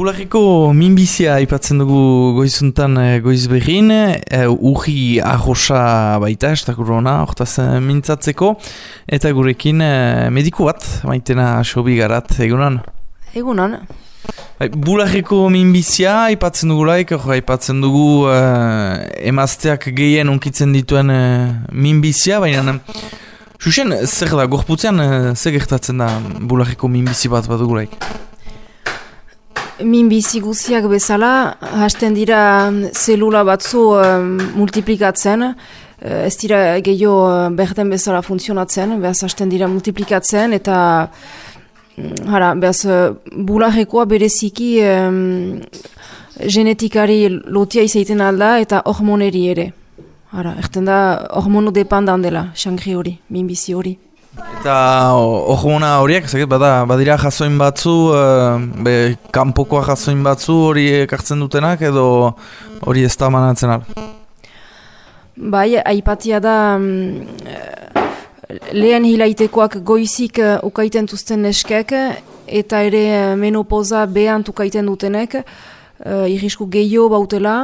Bularriko minbizia aipatzen dugu goizuntan e, goiz behin, e, urri arrosa baita, estakuru hona, ortaz mintzatzeko, eta gurekin e, mediku bat, maitena sobi garat, egunan? Egunan. Bai, Bularriko minbizia aipatzen dugu laik, aipatzen dugu e, emazteak gehien unkitzen dituen e, minbizia, baina... Xuxen, zer da, gorputzean, zer gertatzen da bularriko minbizi bat bat dugulaik? Min bizi guziak bezala, hasten dira zelula batzu um, multiplikatzen, uh, ez dira gehiago uh, berden bezala funtzionatzen, behaz hasten dira multiplikatzen, eta hara, behaz uh, bularekoa bereziki um, genetikari lotia izaiten alda eta hormoneri ere. Hara, erten da hormono depandan dela, xangri hori, min bizi hori. Eta hormona horiek, zaket, bada, badira jasoin batzu, uh, be, kanpokoa jasoin batzu hori ekartzen dutenak edo hori ez da manatzen al? Bai, aipatia da mm, lehen hilaitekoak goizik uh, ukaiten tuzten neskek eta ere menopoza behan ukaiten dutenek uh, irrisku gehiago bautela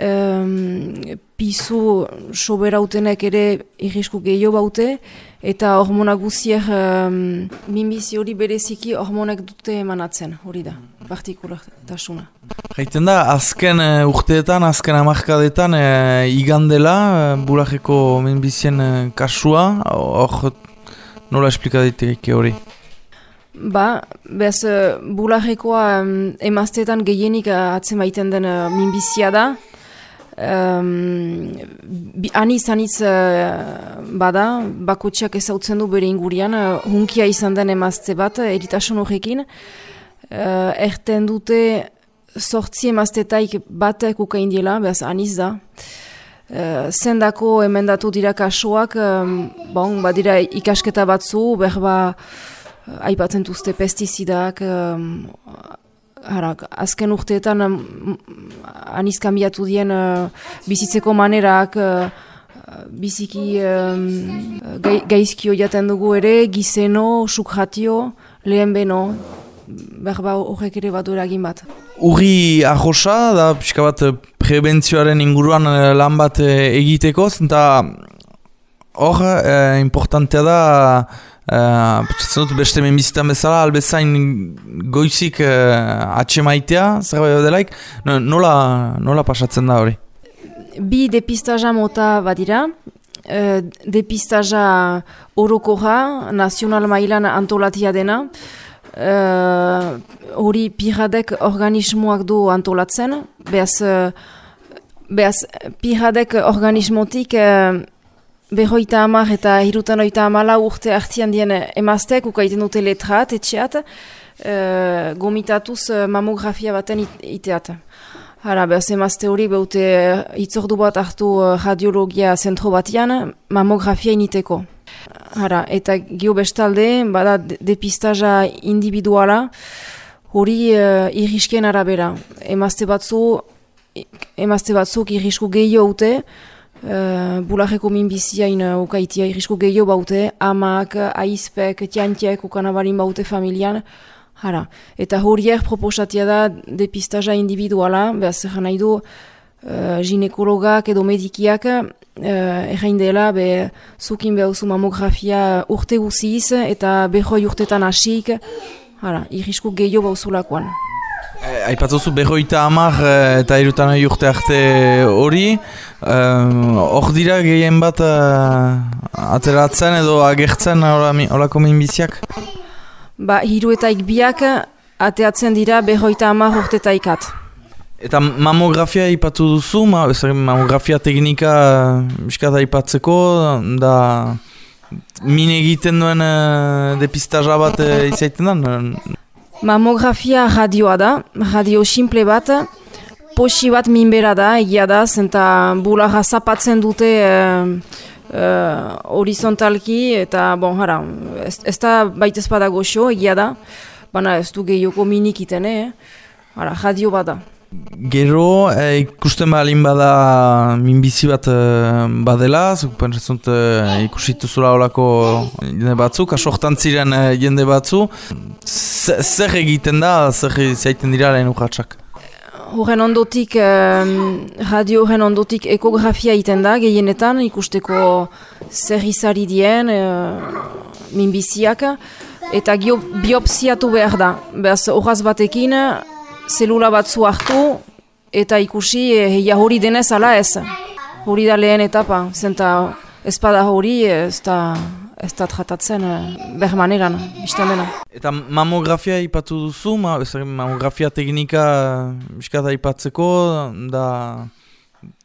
um, pizu soberautenek ere irrisku gehiago baute, eta hormona guzier um, minbizi hori bereziki hormonek dute emanatzen, hori da, partikulartasuna. Jaiten da, azken uh, urteetan, azken amarkadetan, uh, igandela, uh, bulajeko minbizien uh, kasua, hor nola esplikadetik hori? Ba, bez, bulajekoa um, emazteetan gehienik atzen baiten den minbizia da, um, aniz aniz uh, bada, bakotxeak ezautzen du bere ingurian, uh, hunkia izan den emazte bat, eritasun horrekin, uh, erten dute sortzi emaztetaik batek ukain diela, behaz aniz da. Uh, zendako emendatu dira kasuak, um, bon, badira ikasketa batzu, berba aipatzen duzte pestizidak, um, Hara, azken urteetan um, anizkambiatu dien uh, bizitzeko manerak, uh, biziki um, gaizkio jaten dugu ere, gizeno, sukratio, lehen beno, berba horrek ere bat eragin bat. Uri ahosa, da pixka bat prebentzioaren inguruan lan bat egiteko, eta hor, uh, importantea da, Uh, dut beste menbizitan bezala, albezain goizik uh, atxe maitea, zer delaik, nola, nola pasatzen da hori? Bi depistaja mota badira, uh, depistaja orokoja, nazional mailan antolatia dena, hori uh, piradek organismoak du antolatzen, behaz, uh, behaz piradek organismotik Behoita hamar eta hirutan oita amala urte hartian dien emazteak ukaiten dute letrat, etxeat, e, gomitatuz e, mamografia baten it, iteat. Hara, behaz emazte hori behute itzordu bat hartu e, radiologia zentro batian, mamografia initeko. Hara, eta gio bestalde, bada depistaja individuala, hori uh, irriskien arabera. Emazte batzu, emazte batzuk irrisku gehiago ute, Uh, Bularreko minbiziain uh, ukaitia irrisko gehiago baute, amak, aizpek, tiantiek ukanabarin baute familian, Hara. Eta horiek proposatia da depistaja individuala, behaz zer nahi du uh, ginekologak edo medikiak uh, dela, be, zukin behuzu mamografia urte guziz eta behoi urtetan hasik, Hara, irrisko gehiago bauzulakoan. Eh, Aipatuzu berroita hamar eh, eta irutan urte arte hori. Hor uh, dira gehien bat uh, ateratzen edo agertzen horako minbiziak? Ba, hiru eta ikbiak ateatzen dira berroita hamar urte eta ikat. Eta mamografia ipatu duzu, ma, mamografia teknika biskata ipatzeko, da min egiten duen uh, depistaja bat uh, izaiten da? Mamografia radioa da, radio simple bat, posi bat minbera da, egia da, zenta bularra zapatzen dute uh, uh, horizontalki, eta bon, hara, ez, ez da baita espada goxo, egia da, baina ez du gehioko minik itene, eh? hara, radio bat da. Gero, e, ikusten balin bada minbizi bat e, badela, zuk pentsatzen e, ikusitu zula olako jende batzuk, asortan ziren e, jende batzu. Zer egiten da, zer zaiten dira lehen urratxak? Horren ondotik, radio horren ondotik ekografia egiten da, gehienetan ikusteko zer izari dien, minbiziak, eta biopsiatu behar da. Beaz, horaz batekin, zelula batzu hartu, eta ikusi heia hori denez ala ez. Hori da lehen etapa, zenta ezpada hori ez da, ez da tratatzen eh, behar maneran, dena. Eta mamografia ipatu duzu, ma, mamografia teknika biskata ipatzeko, da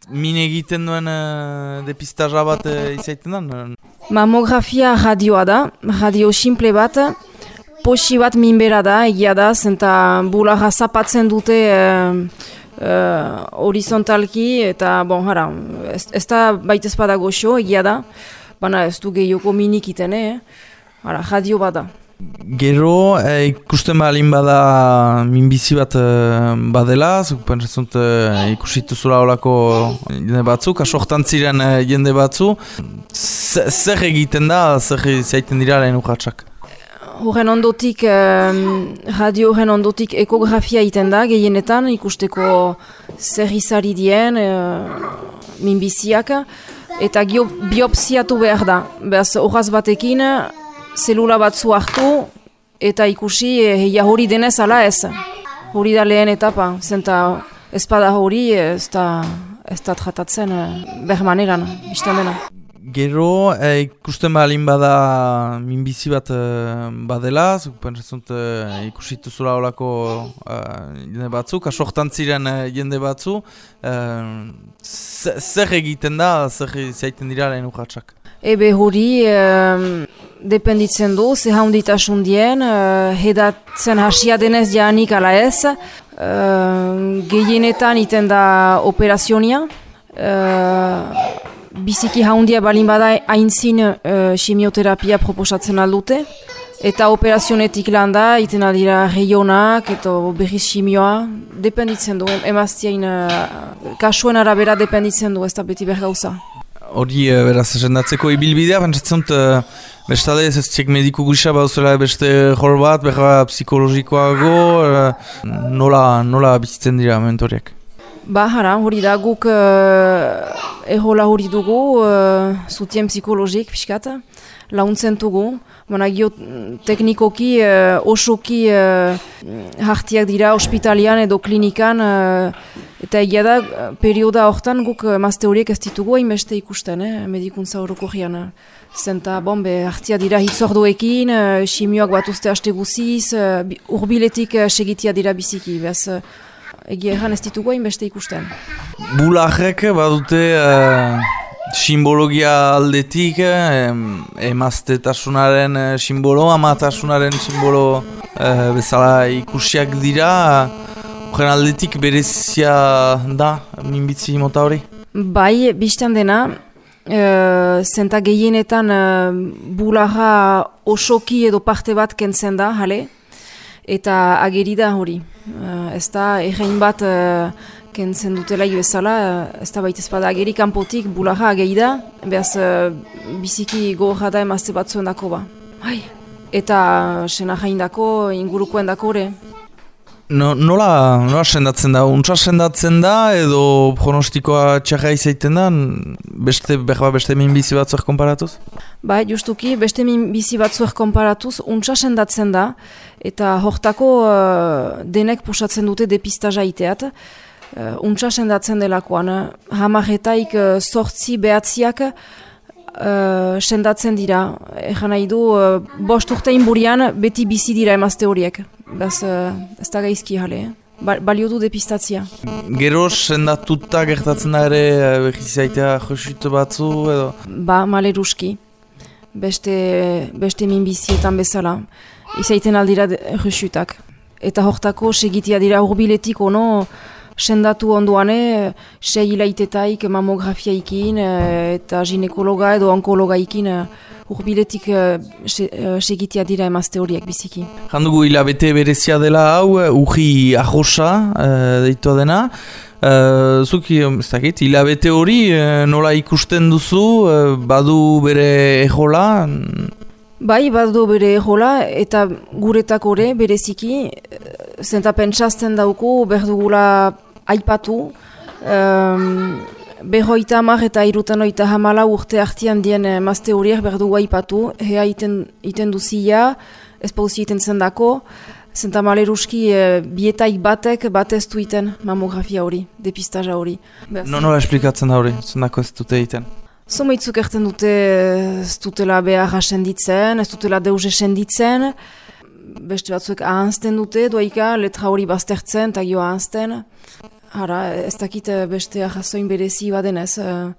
min egiten duen uh, depistaja bat uh, izaiten da? Mamografia radioa da, radio simple bat, posi bat minbera da, egia da, zenta bularra zapatzen dute uh, horizontalki eta bon jara, ez, ez da baita espada goxo, egia da, baina ez du gehioko minik iten, eh? Hara, jadio bada. Gero, eh, ikusten balin bada minbizi bat eh, badela, zuk pentsatzen eh, ikusitu zula olako jende batzuk, asortan ziren jende batzu, zer egiten da, zer zaiten dira lehen urratxak? Horren ondotik, radio horren ondotik ekografia egiten da, gehienetan ikusteko zer izari dien, minbiziak, eta gio, biopsiatu behar da. Beaz, horaz batekin, zelula batzu hartu, eta ikusi heia hori denez ala ez. Hori da lehen etapa, zenta ezpada hori ez da, ez da tratatzen behar maneran, dena. Gero, e, ikusten balin bada minbizi bat e, badela, pentsatzen e, ikusitu zula olako e, jende batzuk, asortan ziren jende batzu, e, zer egiten da, zer zaiten dira lehen urratxak? Ebe hori, e, dependitzen du, ze haunditasun dien, e, hedatzen hasia denez janik ala ez, e, gehienetan iten da operazionia, biziki haundia balin bada haintzin uh, simioterapia proposatzen aldute. Eta operazionetik lan da, iten aldira reionak eta berriz simioa. Dependitzen du, emaztiain uh, kasuen arabera dependitzen du, ez da beti bergauza. Hori uh, beraz esendatzeko ibilbidea, pentsatzen dut, uh, bestade ez ez txek mediku gisa bauzela beste jol bat, berra psikologikoago, uh, nola, nola bizitzen dira mentoriak? Ba, hara, hori da, guk uh, ehola hori dugu, uh, zutien psikologik, pixkat, launtzen dugu. Bona, gio, teknikoki, uh, osoki uh, hartiak dira ospitalian edo klinikan, uh, eta egia da, perioda hortan guk mazte horiek ez ditugu hainbeste ikusten, eh, medikuntza horoko jian. Zenta, bombe, hartia dira hitzorduekin, uh, simioak bat uste haste guziz, uh, urbiletik uh, segitia dira biziki, behaz, egia erran ez ditugu beste ikusten. Bularrek badute uh, simbologia aldetik, eh, emaztetasunaren uh, simbolo, amatasunaren simbolo uh, bezala ikusiak dira, horren aldetik berezia da, minbitzi mota hori? Bai, biztan dena, uh, zenta gehienetan uh, bularra osoki edo parte bat kentzen da, jale, eta ageri da hori. Uh, ez da, egin bat uh, kentzen dutela bezala, uh, ez da baita ezpada ageri kanpotik bularra ageri da, behaz uh, biziki gorra da emazte batzuen ba. Hai. Eta sena jain ingurukoen dako. No, nola, nola sendatzen da? Untsa sendatzen da edo pronostikoa txarra izaiten da? Beste, berba beste min bizi batzuak konparatuz? Bai, justuki, beste min bizi batzuak konparatuz untsa sendatzen da eta hortako uh, denek pusatzen dute depistaja iteat. Uh, untsa sendatzen delakoan, uh, hamaretaik uh, sortzi behatziak uh, sendatzen dira. Egan nahi du, uh, bost urtein burian beti bizi dira emazte horiek. Bez, uh, ez da gaizki jale, eh? ba, balio du depistatzia. Gero sendatuta gertatzen da ere eh, behizaitea josut batzu edo? Ba, maleruski. Beste, beste minbizietan bezala. Izaiten aldira josutak. Eta hortako segitia dira urbiletik ono sendatu onduane, sei hilaitetaik mamografiaikin eta ginekologa edo onkologaikin urbiletik segitia dira emazte horiek biziki. Jandugu hilabete berezia dela hau, urri ahosa deitua dena. Uh, zuki, ez dakit, hilabete hori nola ikusten duzu, badu bere ejola? Bai, badu bere ejola, eta guretak ore, bereziki, zenta pentsazten dauku, berdugula aipatu, um, behoita amar eta irutan oita hamala urte artian dien mazte horiek berdugu aipatu, hea iten, iten duzia, ez pauzi iten zendako, zenta maleruski e, bietaik batek bat ez du iten mamografia hori, depistaja hori. No, nola esplikatzen da hori, zendako ez dute iten? Zomaitzuk erten dute ez dutela behar senditzen, ez dutela deus senditzen, beste batzuek ahanzten dute, doaika letra hori baztertzen eta gio ahanzten. Hara, ez dakit beste ahazoin berezi badenez, uh,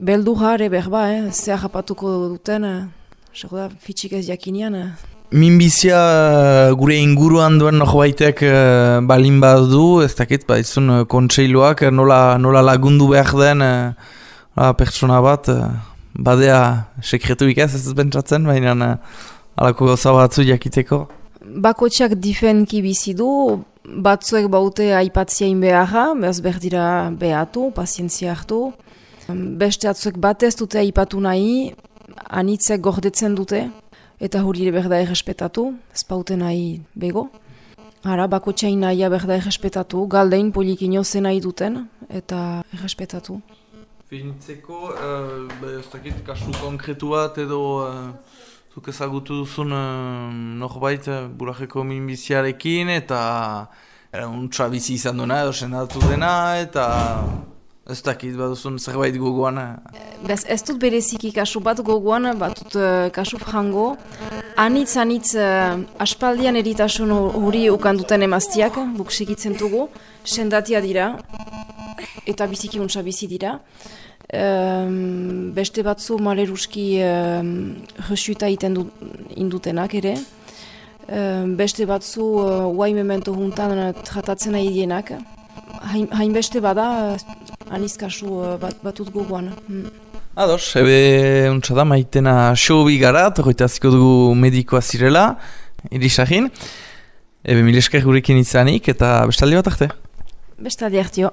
beldu jare berba, eh? ze ahapatuko duten, uh, da, fitxik ez jakinean. Uh. Minbizia gure inguruan duen nojo baitek uh, balin badu, ez dakit, ba, izun kontseiloak nola, nola lagundu behar den, Ah, pertsona bat, uh, badea sekretu ikaz ez bentsatzen, baina uh, alako gauza batzu jakiteko. Bakotxak difenki bizi du, batzuek baute aipatziain beharra, behaz berdira behatu, pazientzia hartu. Beste atzuek batez dute aipatu nahi, anitzek gordetzen dute, eta hori berda errespetatu, ez baute nahi bego. Hara, bakotxain nahia berda errespetatu, galdein polikino zen nahi duten, eta errespetatu. Finitzeko, uh, ez dakit, kasu konkretu bat edo uh, zuk ezagutu duzun uh, norbait burajeko minbiziarekin eta untsa bizi izan duena edo sendatu dena eta ez dakit bat duzun zerbait gogoan. Bez, ez dut bereziki kasu bat gogoan, bat dut uh, kasu frango. Anitz, anitz, uh, aspaldian eritasun hori ukanduten emaztiak, buk dugu, sendatia dira, eta biziki untsa bizi dira. Um, beste batzu maleruski um, jesuita iten du, indutenak ere. Um, beste batzu uh, uai memento juntan uh, tratatzen nahi dienak. Hain, beste bada, uh, anizkasu uh, bat, batut gogoan. Hmm. Ados, ebe untsa maitena show gara, tokoita ziko dugu medikoa zirela, irisahin. Ebe milesker gurekin izanik eta bestaldi bat arte. Bestaldi hartio.